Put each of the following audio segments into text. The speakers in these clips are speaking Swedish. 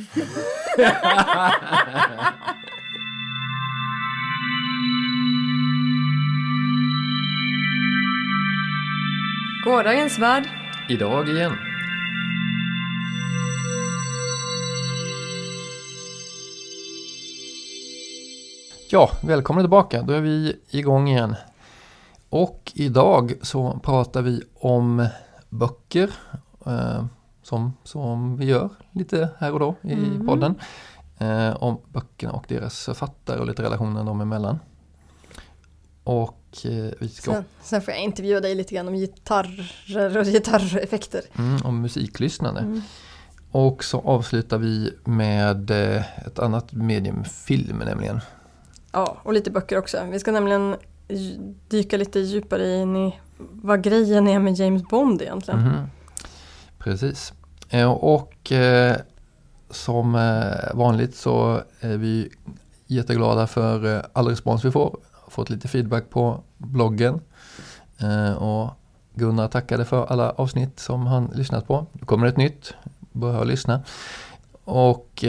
Gårdagens värld. Idag igen. Ja, välkomna tillbaka. Då är vi igång igen. Och idag så pratar vi om böcker. Eh, som, som vi gör lite här och då i Mm. podden. Eh, om böckerna och deras författare och lite relationen dem emellan. Och eh, vi ska Sen, sen får jag intervjua dig lite grann om gitarrer och gitarreffekter. mm, om musiklyssnande. Mm. Och så avslutar vi med eh, ett annat medium, film nämligen. Ja, och lite böcker också. Vi ska nämligen dyka lite djupare in i vad grejen är med James Bond egentligen. Mhm. Precis. Eh, Och eh, som eh, vanligt så är vi jätteglada för all respons vi får. Fått lite feedback på bloggen. Och Gunnar tackade för alla avsnitt som han lyssnat på. Nu kommer ett nytt. Börja lyssna. Och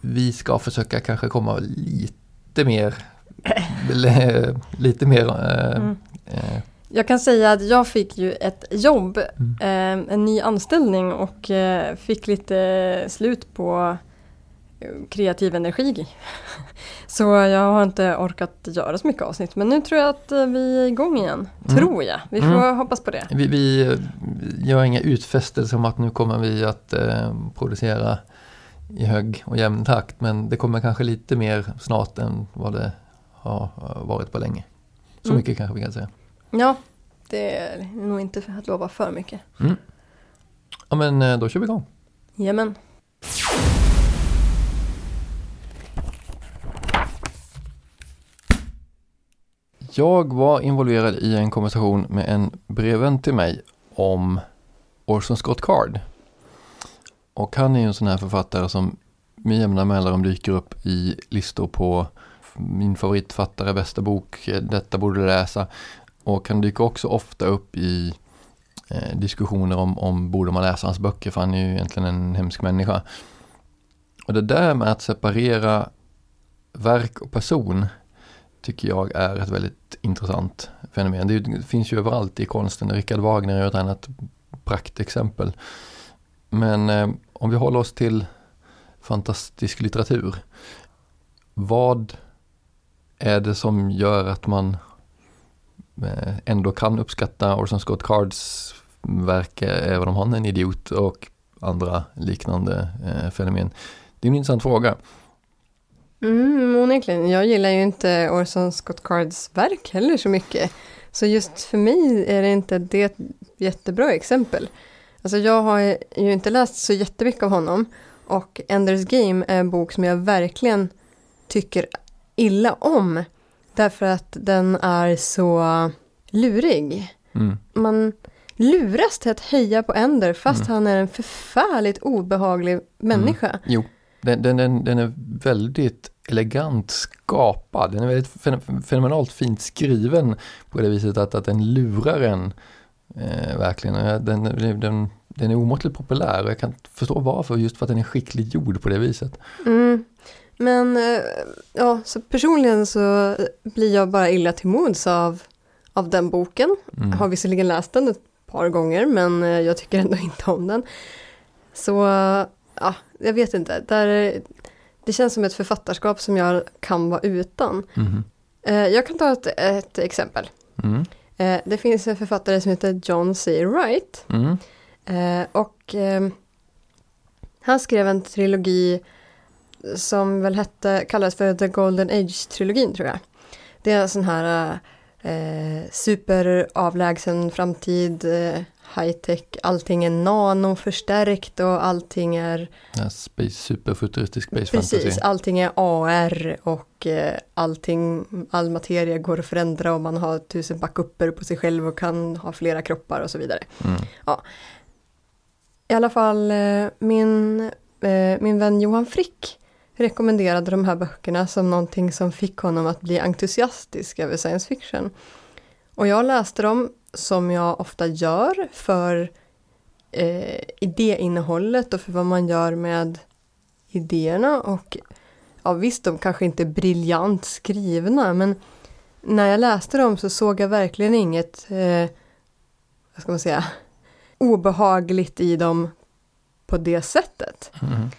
vi ska försöka kanske komma lite mer lite mer Mm. eh, Jag kan säga att jag fick ju ett jobb, Mm. eh, en ny anställning och eh, fick lite slut på eh, kreativ energi. Så jag har inte orkat göra så mycket avsnitt men nu tror jag att vi är igång igen. Mm. Tror jag. Vi får Mm. hoppas på det. Vi, vi gör inga utfästelser om att nu kommer vi att eh, producera i hög och jämn takt men det kommer kanske lite mer snart än vad det har varit på länge. Så Mm. mycket kanske vi kan säga. Ja, det är nog inte för att lova för mycket. Ja men eh, då kör vi igång. Jajamän. Jag var involverad i en konversation med en brevvän till mig om Orson Scott Card. Och han är ju en sån här författare som med jämna mellanrum dyker upp i listor på min favoritfattare, bästa bok, eh, detta borde du läsa. Och han dyker också ofta upp i eh, diskussioner om, om borde man läsa hans böcker för han är ju egentligen en hemsk människa. Och det där med att separera verk och person tycker jag är ett väldigt intressant fenomen. Det, finns ju överallt i konsten. Richard Wagner är ju ett annat praktexempel. Men eh, om vi håller oss till fantastisk litteratur. Vad är det som gör att man Eh, ändå kan uppskatta Orson Scott Cards verk eh, även om han är en idiot och andra liknande eh, fenomen? Det är en intressant fråga. Mm, onekligen. Jag gillar ju inte Orson Scott Cards verk heller så mycket. Så just för mig är det inte det ett jättebra exempel. Alltså jag har ju inte läst så jättemycket av honom. Och Enders Game är en bok som jag verkligen tycker illa om. Därför att den är så lurig. Mm. Man luras till att heja på Ender fast Mm. han är en förfärligt obehaglig människa. Jo, den, den, den, den är väldigt elegant skapad. Den är väldigt fen- fenomenalt fint skriven på det viset att, att den lurar en eh, verkligen. Den, den, den är omåttligt populär och jag kan förstå varför, just för att den är skickligt gjord på det viset. Mm. Men eh, ja, så personligen så blir jag bara illa till mods av, av den boken. Mm. Jag har visserligen läst den ett par gånger men eh, jag tycker ändå inte om den. Så ja, jag vet inte. Där, det känns som ett författarskap som jag kan vara utan. Eh, jag kan ta ett, ett exempel. Mm. Det finns en författare som heter John C. Wright. Mm. Och han skrev en trilogi som väl hette, kallades för The Golden Age-trilogin tror jag. Det är en sån här eh, superavlägsen framtid, eh, high-tech, allting är nanoförstärkt och allting är Ja, space, superfuturistisk space precis, fantasy. allting är AR och eh, allting, all materia går att förändra och man har tusen backuper på sig själv och kan ha flera kroppar och så vidare. Mm. I alla fall eh, min, eh, min vän Johan Frick rekommenderade de här böckerna som någonting som fick honom att bli entusiastisk över science fiction. Och jag läste dem som jag ofta gör för eh, idéinnehållet och för vad man gör med idéerna och ja visst, de kanske inte är briljant skrivna men när jag läste dem så såg jag verkligen inget, eh, vad ska man säga, obehagligt i dem på det sättet. Mm.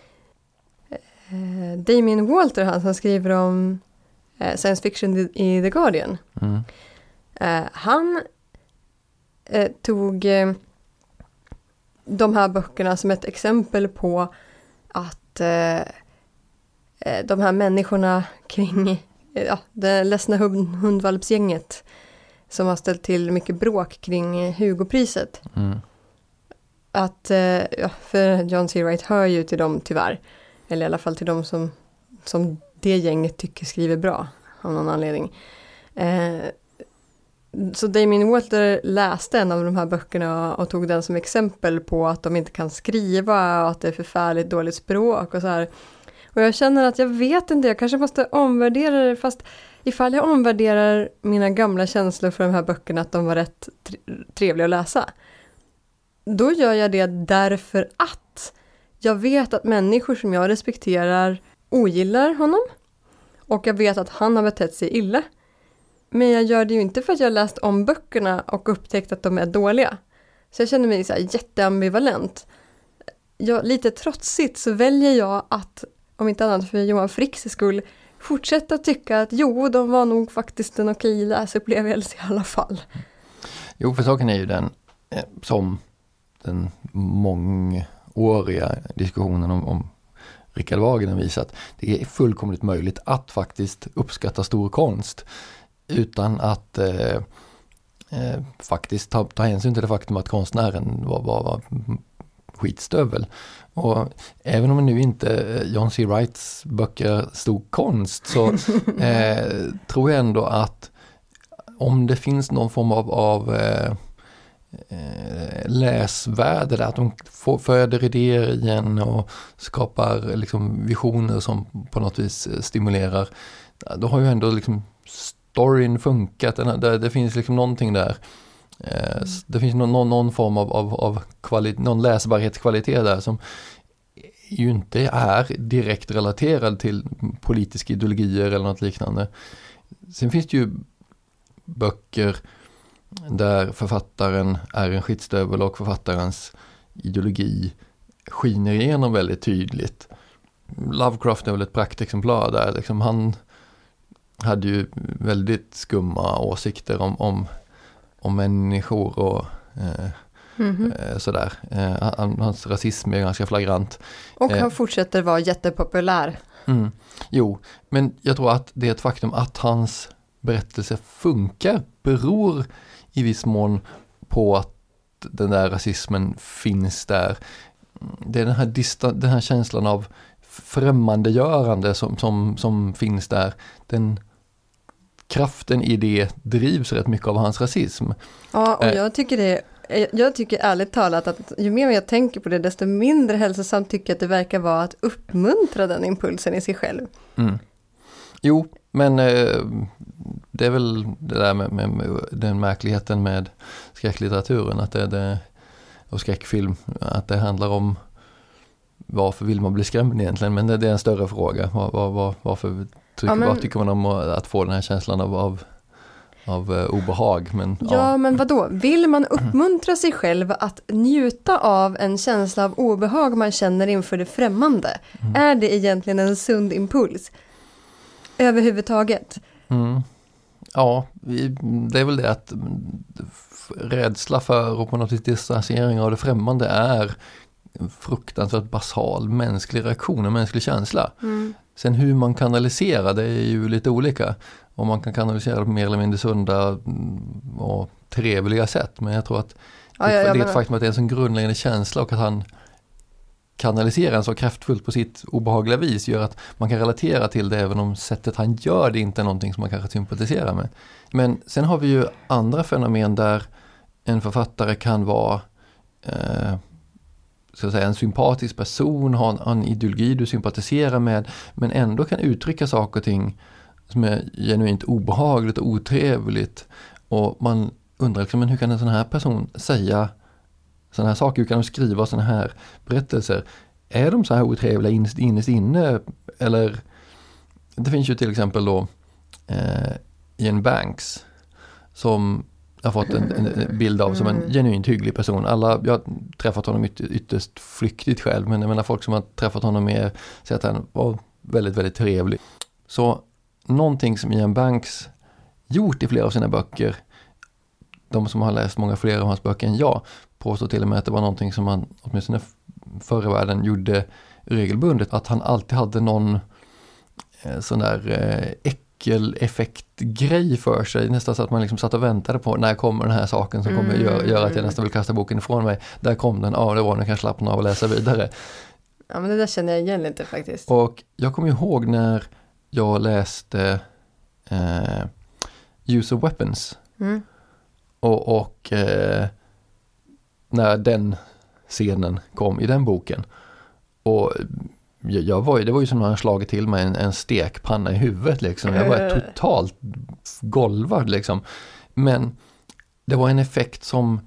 Eh, Damien Walter, han som skriver om eh, science fiction i The Guardian, Mm. eh, han eh, tog eh, de här böckerna som ett exempel på att eh, de här människorna kring ja, det ledsna hund, hundvalpsgänget som har ställt till mycket bråk kring Hugopriset. Mm. Att, ja, för John C. Wright hör ju till dem tyvärr. Eller i alla fall till de som, som det gänget tycker skriver bra. Av någon anledning. Eh, så Damien Walter läste en av de här böckerna och tog den som exempel på att de inte kan skriva och att det är förfärligt dåligt språk och så här. Och jag känner att jag vet inte, jag kanske måste omvärdera det fast ifall jag omvärderar mina gamla känslor för de här böckerna att de var rätt trevliga att läsa. Då gör jag det därför att jag vet att människor som jag respekterar ogillar honom och jag vet att han har betett sig illa. Men jag gör det ju inte för att jag har läst om böckerna och upptäckt att de är dåliga. Så jag känner mig så här jätteambivalent. Jag, lite trotsigt så väljer jag att, om inte annat för Johan Fricks skull, fortsätta tycka att jo, de var nog faktiskt en okej läsupplevelse i alla fall. Jo, för saken är ju den eh, som den mång mångåriga diskussionen om, om Rickard Wagen har visat. Det är fullkomligt möjligt att faktiskt uppskatta stor konst utan att eh, eh, faktiskt ta, ta hänsyn till det faktum att konstnären var, var, var skitstövel. Och även om nu inte eh, John C. Wrights böcker är stor konst så eh, tror jag ändå att om det finns någon form av, av eh, läsvärde där, att de får, föder idéer igen och skapar liksom visioner som på något vis eh, stimulerar. Då har ju ändå liksom storyn funkat, Den det, det finns liksom någonting där. Eh, Det finns någon, någon, någon form av, av, av kvali, någon läsbarhetskvalitet där som ju inte är direkt relaterad till politiska ideologier eller något liknande. Sen finns det ju böcker där författaren är en skitstövel och författarens ideologi skiner igenom väldigt tydligt. Lovecraft är väl ett praktexemplar där, liksom han hade ju väldigt skumma åsikter om, om, om människor och eh, Mhm. eh, sådär. Eh, han, hans rasism är ganska flagrant. Och Eh. han fortsätter vara jättepopulär. Mm. Jo, men jag tror att det är ett faktum att hans berättelse funkar beror i viss mån på att den där rasismen finns där. Det är den här, dista- den här känslan av främmandegörande som, som, som finns där. Den kraften i det drivs rätt mycket av hans rasism. Ja, och Eh. jag tycker det jag tycker ärligt talat att ju mer jag tänker på det desto mindre hälsosamt tycker jag att det verkar vara att uppmuntra den impulsen i sig själv. Mm. Jo, men eh, det är väl det där med, med, med den märkligheten med skräcklitteraturen att det, det, och skräckfilm, att det handlar om varför vill man bli skrämd egentligen, men det, det är en större fråga. Var, var, var, varför tycker, Ja, men- vad tycker man om att få den här känslan av, av, av eh, obehag? Men, Ja, men vad då? Vill man uppmuntra sig själv att njuta av en känsla av obehag man känner inför det främmande? Är det egentligen en sund impuls? Överhuvudtaget? Mm. Ja, det är väl det att mm, rädsla för och på något vis distansering av det främmande är fruktansvärt basal mänsklig reaktion, en mänsklig känsla. Mm. Sen hur man kanaliserar det är ju lite olika. Om man kan kanalisera det på mer eller mindre sunda mm, och trevliga sätt. Men jag tror att Ja, det, ja, det är ett faktum att det är en sån grundläggande känsla och att han kanaliserar den så kraftfullt på sitt obehagliga vis gör att man kan relatera till det även om sättet han gör det inte är någonting som man kanske sympatiserar med. Men sen har vi ju andra fenomen där en författare kan vara eh, så säga, en sympatisk person, ha en, en ideologi du sympatiserar med men ändå kan uttrycka saker och ting som är genuint obehagligt och otrevligt. Och man undrar liksom, men hur kan en sån här person säga sådana här saker, hur kan de skriva sådana här berättelser? är de så här otrevliga innerst, innerst inne? Eller det finns ju till exempel då eh, Ian Banks som jag har fått en, en bild av som en Mm. genuint hygglig person. Alla, jag har träffat honom yt, ytterst flyktigt själv men jag menar folk som har träffat honom mer säger att han var väldigt, väldigt trevlig. Så någonting som Ian Banks gjort i flera av sina böcker, de som har läst många fler av hans böcker än jag, påstår till och med att det var någonting som han åtminstone förr i världen gjorde regelbundet, att han alltid hade någon eh, sån där eh, äckeleffektgrej för sig, nästan så att man liksom satt och väntade på när kommer den här saken som kommer Mm. göra, göra att jag nästan vill kasta boken ifrån mig. Där kom den, ja det var den, jag kan slappna av och läsa vidare. Ja men det där känner jag igen lite faktiskt. Och jag kommer ihåg när jag läste eh, Use of Weapons Mm. och, och eh, när den scenen kom i den boken. Och jag, jag var ju, det var ju som när han slagit till mig en, en stekpanna i huvudet liksom. Jag var totalt golvad liksom. Men det var en effekt som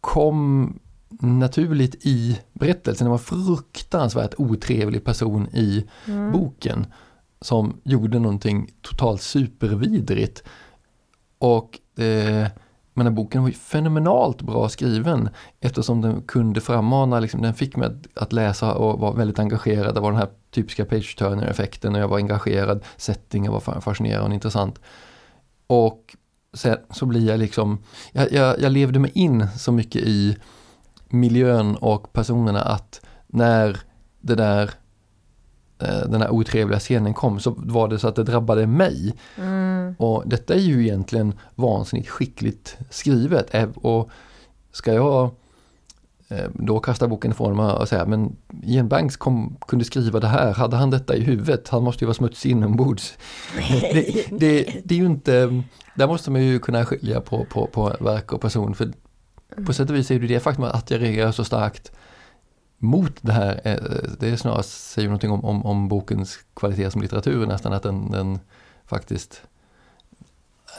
kom naturligt i berättelsen. Det var en fruktansvärt otrevlig person i Mm. boken som gjorde någonting totalt supervidrigt. Och eh, men den här boken var ju fenomenalt bra skriven eftersom den kunde frammana, liksom, den fick mig att, att läsa och vara väldigt engagerad. Det var den här typiska page turner effekten och jag var engagerad, settingen var fascinerande och intressant. Och sen så blir jag liksom, jag, jag, jag levde mig in så mycket i miljön och personerna att när det där den här otrevliga scenen kom så var det så att det drabbade mig. Mm. Och detta är ju egentligen vansinnigt skickligt skrivet. Och ska jag eh, då kasta boken ifrån mig och säga men Ian Banks kom, kunde skriva det här, hade han detta i huvudet? Han måste ju vara smutsig inombords. det, det, det är ju inte, där måste man ju kunna skilja på, på, på verk och person. För på sätt och vis är det det faktum att jag reagerar så starkt mot det här, eh, det är snarare säger någonting om, om, om bokens kvalitet som litteratur nästan, att den, den faktiskt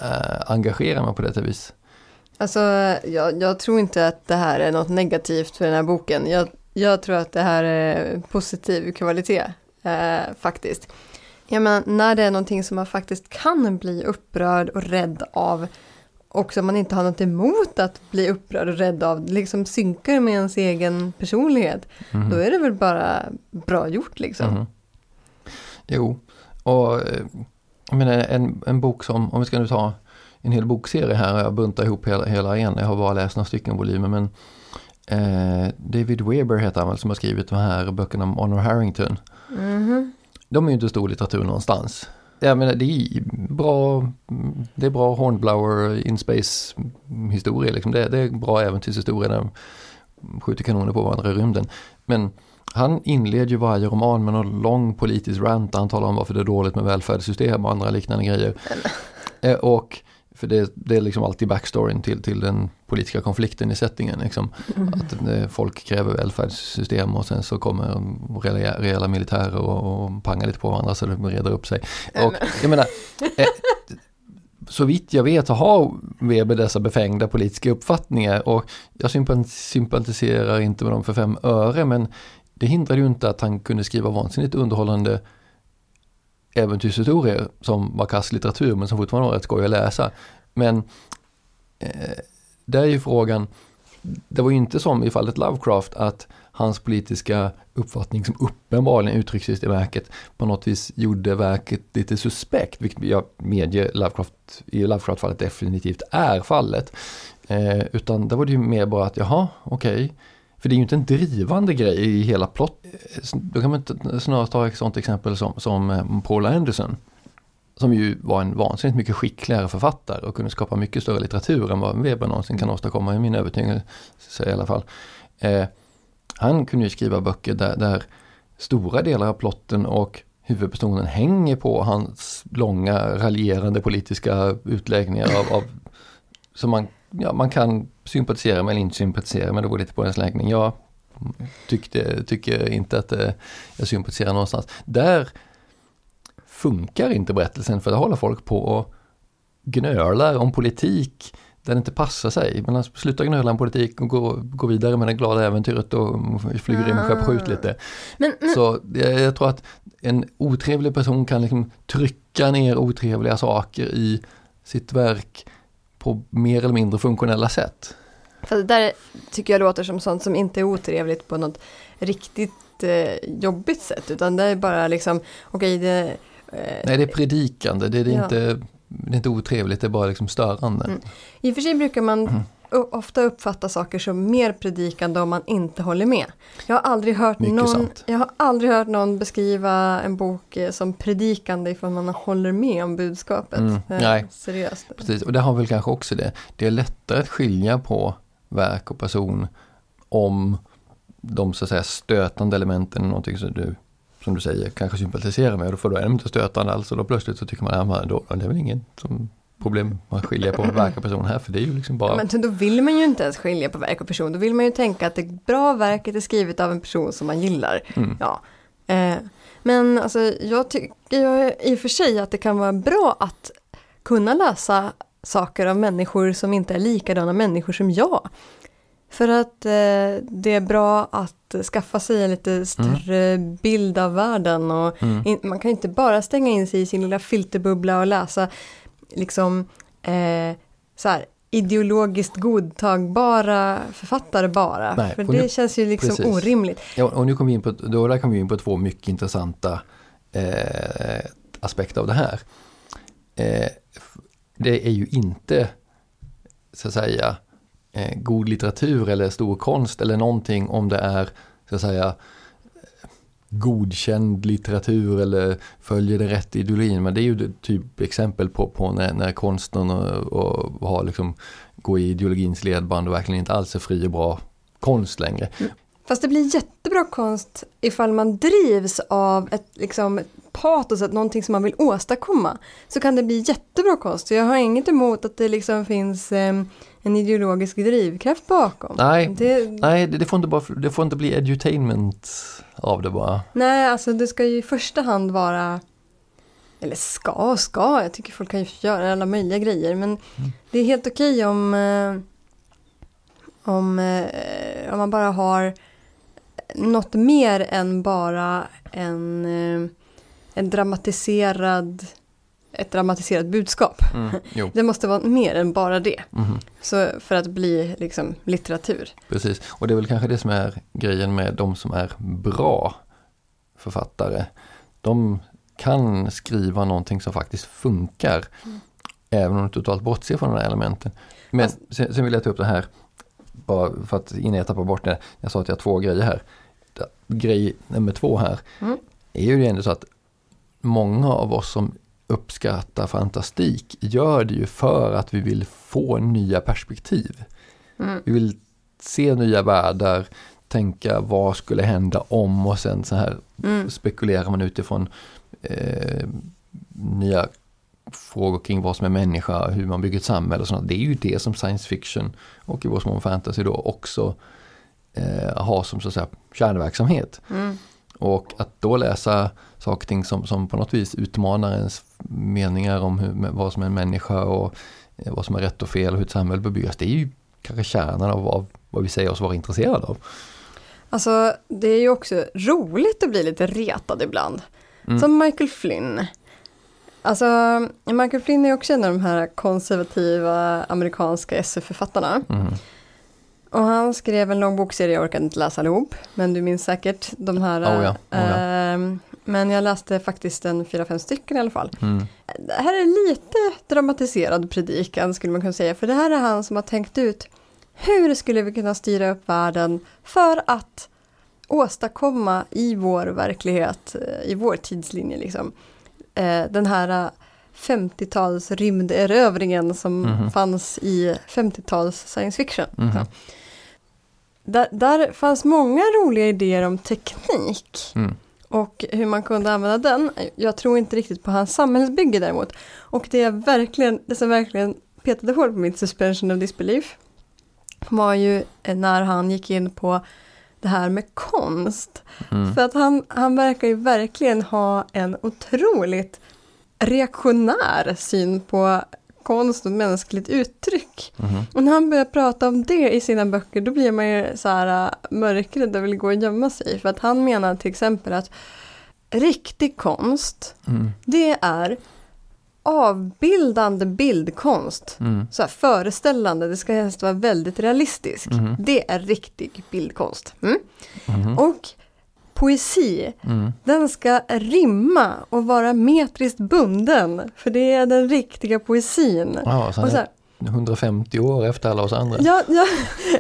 eh, engagerar mig på detta vis. Alltså, jag, jag tror inte att det här är något negativt för den här boken. Jag, jag tror att det här är positiv kvalitet, eh, faktiskt. Jag menar, när det är någonting som man faktiskt kan bli upprörd och rädd av och som man inte har något emot att bli upprörd och rädd av, liksom synkar med ens egen personlighet, Mhm. då är det väl bara bra gjort liksom. Mhm. Jo, och eh, jag menar en, en bok som, om vi ska nu ta en hel bokserie här, jag buntar ihop hela, hela igen, jag har bara läst några stycken volymer, men eh, David Weber heter han väl som har skrivit de här böckerna om Honor Harrington. Mhm. De är ju inte stor litteratur någonstans. Jag menar det är bra, det är bra Hornblower in space historia liksom. Det, det är bra äventyrshistoria där de skjuter kanoner på varandra i rymden. Men han inleder ju varje roman med någon lång politisk rant där han talar om varför det är dåligt med välfärdssystem och andra liknande grejer. Eh, och för det, det är liksom alltid backstoryn till, till den politiska konflikten i settingen. Liksom. Att eh, folk kräver välfärdssystem och sen så kommer rejäla, rejäla militärer och, och pangar lite på varandra så det reder upp sig. Och jag menar, eh, så vitt jag vet så har Weber dessa befängda politiska uppfattningar och jag sympat- sympatiserar inte med dem för fem öre men det hindrade ju inte att han kunde skriva vansinnigt underhållande äventyrshistorier som var kass litteratur men som fortfarande var rätt skoj att läsa. Men eh, där är ju frågan, det var ju inte som i fallet Lovecraft att hans politiska uppfattning som uppenbarligen uttrycks i verket på något vis gjorde verket lite suspekt, vilket jag medger Lovecraft, i Lovecraft-fallet definitivt är fallet. Eh, utan där var det ju mer bara att jaha, okej. För det är ju inte en drivande grej i hela plott. Eh, då kan man inte snarare ta ett sånt exempel som, som eh, Paul Anderson. Som ju var en vansinnigt mycket skickligare författare och kunde skapa mycket större litteratur än vad Weber någonsin kan åstadkomma i min övertygelse i alla fall. Eh, han kunde ju skriva böcker där, där stora delar av plotten och huvudpersonen hänger på hans långa raljerande politiska utläggningar av, av som man, ja, man kan sympatisera med eller inte sympatisera med, det går lite på ens läggning. Jag tyckte, tycker inte att eh, jag sympatiserar någonstans. Där funkar inte berättelsen för där håller folk på och gnölar om politik där det inte passar sig. Men han slutar gnöla om politik och går, går vidare med det glada äventyret och flyger in med skeppskjut lite. Men, men, Så jag, jag tror att en otrevlig person kan liksom trycka ner otrevliga saker i sitt verk på mer eller mindre funktionella sätt. för det där tycker jag låter som sånt som inte är otrevligt på något riktigt eh, jobbigt sätt. Utan det är bara liksom, okej det... Eh, Nej, det är predikande, det är, det Ja. inte, det är inte otrevligt, det är bara liksom störande. Mm. I och för sig brukar man Mm. ofta uppfatta saker som mer predikande om man inte håller med. Jag har aldrig hört, Mycket någon, sant. jag har aldrig hört någon beskriva en bok eh, som predikande ifall man håller med om budskapet. Mm, Eh, nej. Seriöst. Precis, och det har väl kanske också det. Det är lättare att skilja på verk och person om de så att säga stötande elementen är någonting som du, som du säger, kanske sympatiserar med. Och då är de inte stötande alls och då plötsligt så tycker man att ja, då, det är väl ingen som problem att skilja på verk och person här för det är ju liksom bara Ja, men då vill man ju inte ens skilja på verk och person. Då vill man ju tänka att det bra verket är skrivet av en person som man gillar. Mm. Ja. Eh, men alltså, jag tycker ju i och för sig att det kan vara bra att kunna läsa saker av människor som inte är likadana människor som jag. För att eh, det är bra att skaffa sig en lite större bild av världen och Mm. in, man kan inte bara stänga in sig i sin lilla filterbubbla och läsa liksom eh, så här, ideologiskt godtagbara författare bara. Nej, för det nu- känns ju liksom precis. orimligt. Ja, och nu kommer vi in på, då där kommer vi in på två mycket intressanta eh, aspekter av det här. Eh, det är ju inte så att säga eh, god litteratur eller stor konst eller någonting om det är så att säga godkänd litteratur eller följer det rätt ideologin. Men det är ju det typ exempel på, på när, när konsten och, och har liksom går i ideologins ledband och verkligen inte alls är fri och bra konst längre. Mm. Fast det blir jättebra konst ifall man drivs av ett liksom, patos, att någonting som man vill åstadkomma. Så kan det bli jättebra konst. Så jag har inget emot att det liksom finns eh, en ideologisk drivkraft bakom. Nej, Det, Nej, det, får inte bara, det får inte bli edutainment av det bara. nej, alltså det ska ju i första hand vara eller ska och ska, jag tycker folk kan ju göra alla möjliga grejer men det är helt okej om eh, om, eh, om man bara har något mer än bara en, eh, en dramatiserad ett dramatiserat budskap. Mm, Det måste vara mer än bara det. mhm, Så för att bli liksom litteratur. precis. Och det är väl kanske det som är grejen med de som är bra författare. De kan skriva någonting som faktiskt funkar. Även om du totalt bortser från de här elementen. Men Fast- sen, sen vill jag ta upp det här. Bara för att innan jag tappar bort det. Jag sa att jag har två grejer här. Grej nummer två här. Mm. Är ju ändå så att många av oss som uppskattar fantastik gör det ju för att vi vill få nya perspektiv. Mm. Vi vill se nya världar, tänka vad skulle hända om och sen så här Mm. spekulerar man utifrån eh, nya frågor kring vad som är människa, hur man bygger ett samhälle och sånt. Det är ju det som science fiction och i vår mån fantasy då också eh, har som så att säga kärnverksamhet. Mm. Och att då läsa saker och ting som, som på något vis utmanar ens meningar om hur, vad som är en människa och eh, vad som är rätt och fel och hur ett samhälle bör byggas. Det är ju kanske kärnan av vad, vad vi säger oss vara intresserade av. Alltså det är ju också roligt att bli lite retad ibland. Mm. Som Michael Flynn. Alltså Michael Flynn är också en av de här konservativa amerikanska SF-författarna. Mm. Och han skrev en lång bokserie, jag orkade inte läsa allihop. Men du minns säkert de här. Oh ja, oh ja. ehm, men jag läste faktiskt en fyra, fem stycken i alla fall. Mm. Det här är lite dramatiserad predikan skulle man kunna säga. För det här är han som har tänkt ut hur skulle vi kunna styra upp världen för att åstadkomma i vår verklighet, eh, i vår tidslinje liksom, eh, den här 50-tals rymderövringen som Mhm. fanns i 50-tals science fiction. Mhm. Så. Där, där fanns många roliga idéer om teknik Mm. och hur man kunde använda den. Jag tror inte riktigt på hans samhällsbygge däremot. Och det, är verkligen, det som verkligen petade hål på mitt suspension of disbelief var ju när han gick in på det här med konst. Mm. För att han, han verkar ju verkligen ha en otroligt reaktionär syn på konst och mänskligt uttryck. Mhm. Och när han börjar prata om det i sina böcker då blir man ju så här äh, mörkrädd och vill gå och gömma sig. För att han menar till exempel att riktig konst, Mm. det är avbildande bildkonst. Mm. Så här föreställande, det ska helst vara väldigt realistiskt. Mhm. Det är riktig bildkonst. Mm? Mhm. Och poesi, Mm. den ska rimma och vara metriskt bunden. För det är den riktiga poesin. Ja, Och så här, är 150 år efter alla oss andra. Ja, ja.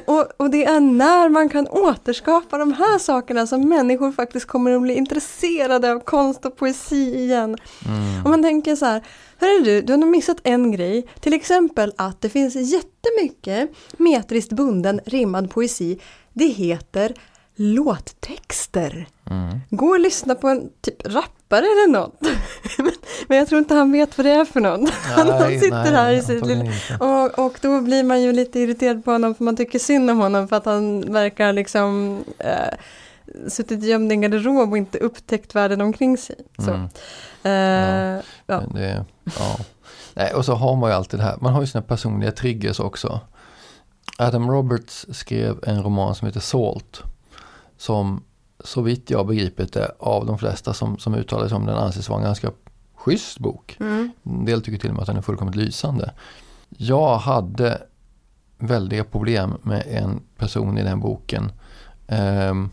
Och, och det är när man kan återskapa de här sakerna som människor faktiskt kommer att bli intresserade av konst och poesi igen. Mm. Om man tänker så här, hörru du, du har nog missat en grej. Till exempel att det finns jättemycket metriskt bunden rimmad poesi. Det heter låttexter. Mm. Gå och lyssna på en typ rappare eller något. Men jag tror inte han vet vad det är för något. Han Nej, sitter nej, här i sitt lilla... Och, och då blir man ju lite irriterad på honom för man tycker synd om honom för att han verkar liksom eh, suttit gömd i en garderob och inte upptäckt världen omkring sig. Så. Mm. Eh, ja. Men det, ja. Nej, och så har man ju alltid det här, man har ju sina personliga triggers också. Adam Roberts skrev en roman som heter Salt. Som så vitt jag begripit det av de flesta som, som uttalar sig om den anses vara en ganska schysst bok. Mm. En del tycker till och med att den är fullkomligt lysande. Jag hade väldiga problem med en person i den boken. Ehm,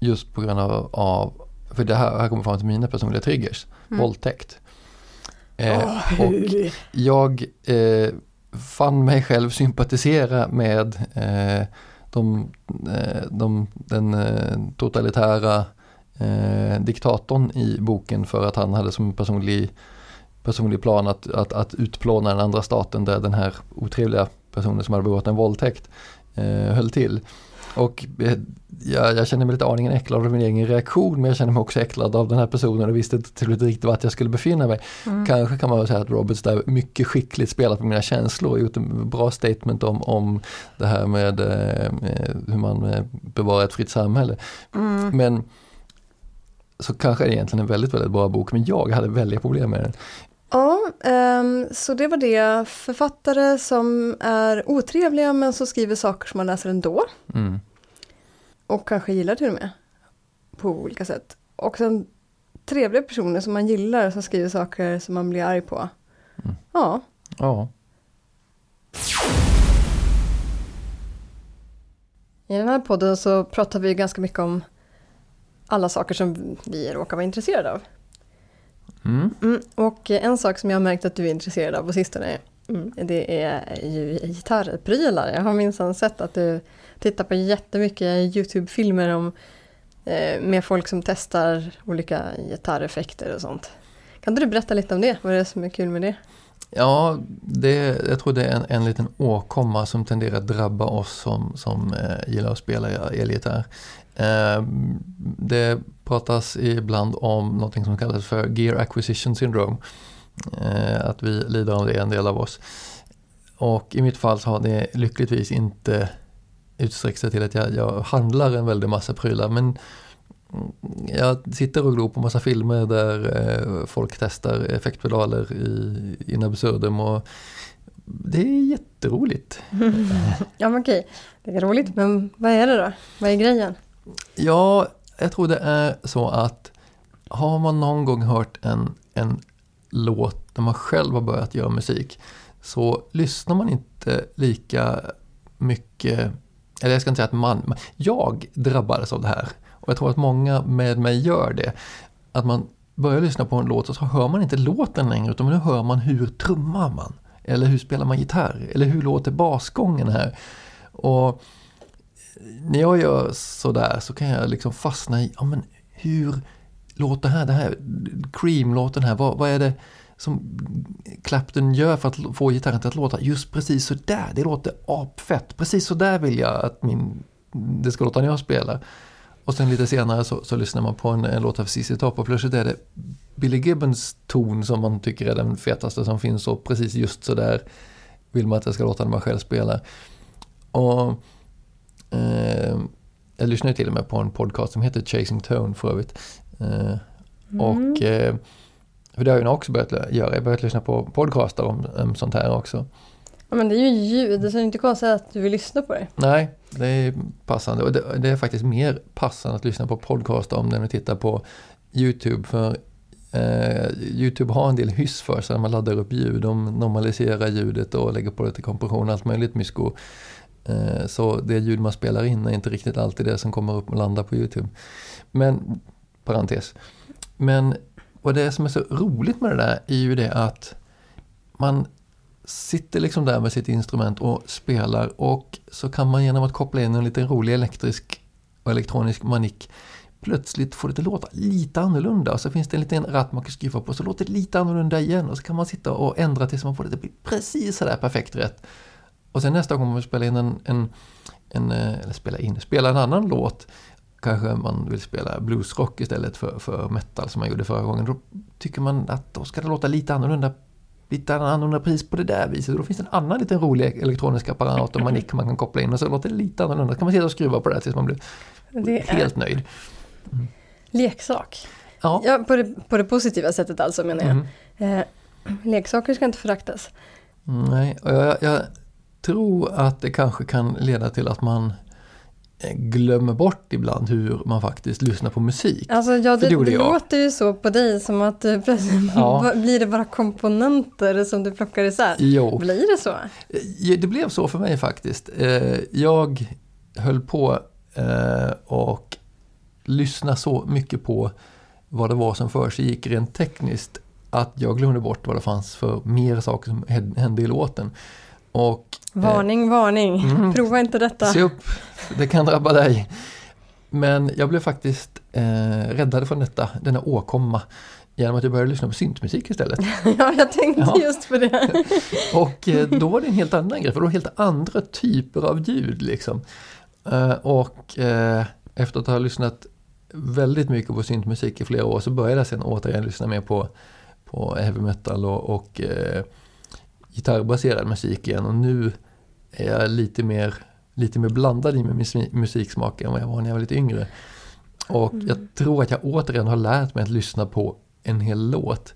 just på grund av, av för det här, här kommer fram till mina personliga triggers. Mm. Våldtäkt. Eh, Åh, och jag eh, fann mig själv sympatisera med eh, de, eh, de, den eh, totalitära eh, diktatorn i boken för att han hade som personlig, personlig plan att, att, att utplåna den andra staten där den här otrevliga personen som hade begått en våldtäkt eh, höll till. Och eh, jag, jag kände mig lite aningen äcklad av min egen reaktion men jag kände mig också äcklad av den här personen och visste inte till slut riktigt vart jag skulle befinna mig. Mm. Kanske kan man säga att Roberts där mycket skickligt spelat på mina känslor och gjort en bra statement om, om det här med eh, eh, hur man eh, bevarar ett fritt samhälle. Mm. Men så kanske är det egentligen en väldigt, väldigt bra bok men jag hade väldiga problem med den. Ja, ehm, så det var det. Författare som är otrevliga men som skriver saker som man läser ändå. Mm. Och kanske gillar till och med. På olika sätt. Och sen trevliga personer som man gillar som skriver saker som man blir arg på. Mm. Ja, Ja. i den här podden så pratar vi ganska mycket om alla saker som vi råkar vara intresserade av. Mm. Mm, och en sak som jag har märkt att du är intresserad av på sistone, mm, det är ju gitarrprylar. Jag har minsann sett att du tittar på jättemycket YouTube-filmer om eh, med folk som testar olika gitarreffekter och sånt. Kan du berätta lite om det? Vad är det som är kul med det? Ja, det, jag tror det är en, en liten åkomma som tenderar att drabba oss som, som eh, gillar att spela elgitarr. Eh, det pratas ibland om något som kallas för Gear Acquisition Syndrome. Eh, att vi lider av det, en del av oss. Och i mitt fall så har det lyckligtvis inte utsträckt sig till att jag, jag handlar en väldig massa prylar. Men mm, jag sitter och glor på massa filmer där eh, folk testar effektpedaler i, in absurdum och det är jätteroligt. Ja men okej, det är roligt men vad är det då? Vad är grejen? Ja, jag tror det är så att har man någon gång hört en, en låt när man själv har börjat göra musik så lyssnar man inte lika mycket, eller jag ska inte säga att man, men jag drabbades av det här och jag tror att många med mig gör det. Att man börjar lyssna på en låt och så hör man inte låten längre utan nu hör man hur trummar man? Eller hur spelar man gitarr? Eller hur låter basgången här? Och när jag gör sådär så kan jag liksom fastna i, ja men hur låter det här, det här Cream-låten här, vad, vad är det som Clapton gör för att få gitarren till att låta just precis så där. Det låter apfett, precis så där vill jag att min, det ska låta när jag spelar. Och sen lite senare så, så lyssnar man på en, en låt av ZZ Top och plötsligt är det Billy Gibbons ton som man tycker är den fetaste som finns och precis just så där vill man att det ska låta när man själv spelar. Och eh, jag lyssnade till och med på en podcast som heter Chasing Tone för övrigt. Eh, Och eh, För det har jag också börjat göra. Jag har börjat lyssna på podcaster om, om sånt här också. Ja, men det är ju ljud, så det är inte konstigt att du vill lyssna på det. Nej, det är passande. Och det, det är faktiskt mer passande att lyssna på podcaster om den och titta på YouTube. För eh, YouTube har en del hyss för sig när man laddar upp ljud. De normaliserar ljudet och lägger på lite kompression och allt möjligt mysko. Eh, så det ljud man spelar in är inte riktigt alltid det som kommer upp och landar på YouTube. Men, parentes. Men vad det är som är så roligt med det där är ju det att man sitter liksom där med sitt instrument och spelar och så kan man genom att koppla in en liten rolig elektrisk och elektronisk manik plötsligt få det att låta lite annorlunda. Och så finns det en liten ratt man kan skruva på så låter det lite annorlunda igen och så kan man sitta och ändra tills man får det att bli precis sådär perfekt rätt. Och sen nästa gång man vill spela in en, en, en eller spela in, spela en annan låt kanske man vill spela bluesrock istället för, för metal som man gjorde förra gången. Då tycker man att då ska det låta lite annorlunda lite annorlunda pris på det där viset. Då finns det en annan liten rolig elektronisk apparat och manik man kan koppla in och så låter det lite annorlunda. Så kan man sitta och skruva på det tills man blir helt nöjd. Mm. Leksak. Ja. ja på, det, på det positiva sättet alltså menar jag. Mm. Eh, leksaker ska inte föraktas. Nej, och jag, jag tror att det kanske kan leda till att man glömmer bort ibland hur man faktiskt lyssnar på musik. Alltså ja, det, det, det låter ju så på dig som att eh, plötsligt ja. blir det bara komponenter som du plockar isär. Jo. Blir det så? Eh, det blev så för mig faktiskt. Eh, jag höll på och lyssna så mycket på vad det var som för sig gick rent tekniskt att jag glömde bort vad det fanns för mer saker som hände i låten. Och, varning, eh, varning, mm, prova inte detta. Se upp, det kan drabba dig. Men jag blev faktiskt eh, räddad från detta, denna åkomma, genom att jag började lyssna på syntmusik istället. ja, jag tänkte ja. just på det. och eh, då var det en helt annan grej, för det var helt andra typer av ljud liksom. Eh, och eh, efter att ha lyssnat väldigt mycket på syntmusik i flera år så började jag sen återigen lyssna mer på, på heavy metal och, och eh, gitarrbaserad musik igen och nu är jag lite mer, lite mer blandad i min musiksmak än vad jag var när jag var lite yngre. Och jag mm. tror att jag återigen har lärt mig att lyssna på en hel låt.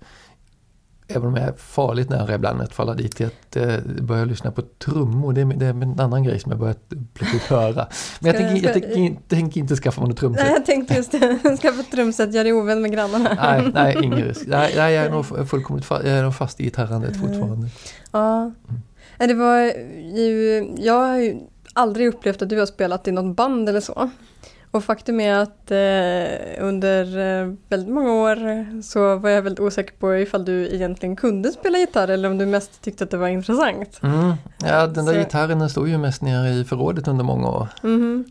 Även om jag är farligt nära ibland att falla dit till att eh, börja lyssna på trummor. Det är, det är en annan grej som jag börjat plötsligt höra. Men jag tänker, jag tänker, inte, tänker inte skaffa mig något trumset. Nej, jag tänkte just det. Skaffa ett trumset, gör dig ovän med grannarna. Nej, nej ingen risk. Nej, jag är nog fullkomligt fast, jag är nog fast i gitarrandet mm. fortfarande. Ja. Mm. Det var ju, jag har ju aldrig upplevt att du har spelat i något band eller så. Och faktum är att eh, under eh, väldigt många år så var jag väldigt osäker på ifall du egentligen kunde spela gitarr eller om du mest tyckte att det var intressant. Mm. Ja, den där så. gitarren den stod ju mest nere i förrådet under många år. Mm.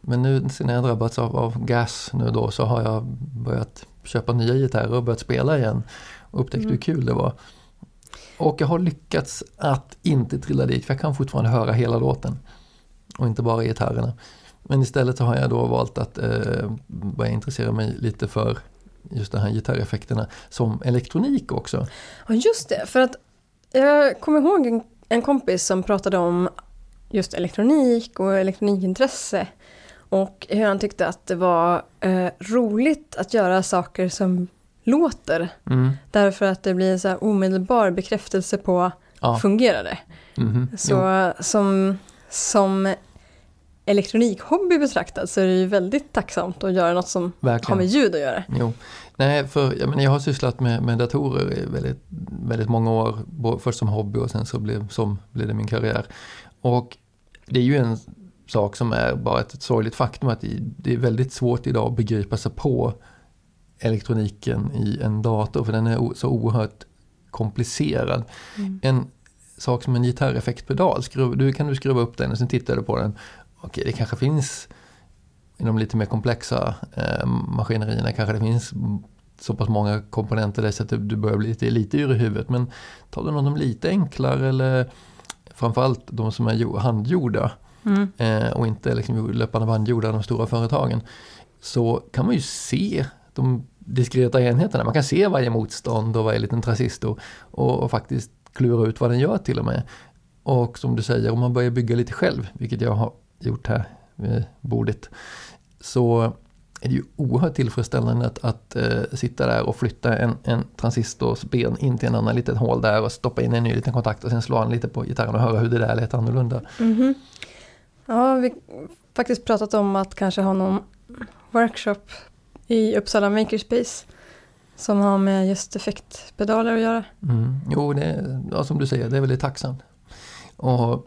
Men nu sen jag drabbats av, av gas nu då så har jag börjat köpa nya gitarrer och börjat spela igen. Och upptäckte mm. hur kul det var. Och jag har lyckats att inte trilla dit för jag kan fortfarande höra hela låten. Och inte bara gitarrerna. Men istället så har jag då valt att eh, börja intressera mig lite för just de här gitarreffekterna som elektronik också. Ja just det, för att jag kommer ihåg en, en kompis som pratade om just elektronik och elektronikintresse. Och hur han tyckte att det var eh, roligt att göra saker som låter. Mm. Därför att det blir så här omedelbar bekräftelse på ja. fungerar det. Mm. Så som, som elektronikhobby betraktad så är det ju väldigt tacksamt att göra något som Verkligen. har med ljud att göra. Jo. Nej, för jag, menar, jag har sysslat med, med datorer i väldigt, väldigt många år. Först som hobby och sen så blev, som blev det min karriär. Och det är ju en sak som är bara ett, ett sorgligt faktum att det är väldigt svårt idag att begripa sig på elektroniken i en dator för den är så oerhört komplicerad. Mm. En sak som en gitarreffektpedal, skruv, du kan du skruva upp den och sen tittar du på den okej, det kanske finns i de lite mer komplexa eh, maskinerierna kanske det finns så pass många komponenter där så att du börjar bli lite elityr i huvudet. Men tar du något lite enklare eller framförallt de som är handgjorda mm. eh, och inte liksom löpande bandgjorda de stora företagen. Så kan man ju se de diskreta enheterna. Man kan se varje motstånd och varje liten transistor och, och faktiskt klura ut vad den gör till och med. Och som du säger, om man börjar bygga lite själv, vilket jag har gjort här vid bordet. Så är det ju oerhört tillfredsställande att, att eh, sitta där och flytta en, en transistors ben in till en annan litet hål där och stoppa in en ny liten kontakt och sen slå an lite på gitarren och höra hur det där lät annorlunda. Mm -hmm. Ja, vi har faktiskt pratat om att kanske ha någon workshop i Uppsala Makerspace som har med just effektpedaler att göra. Mm. Jo, det är, ja, som du säger, det är väldigt tacksamt. Och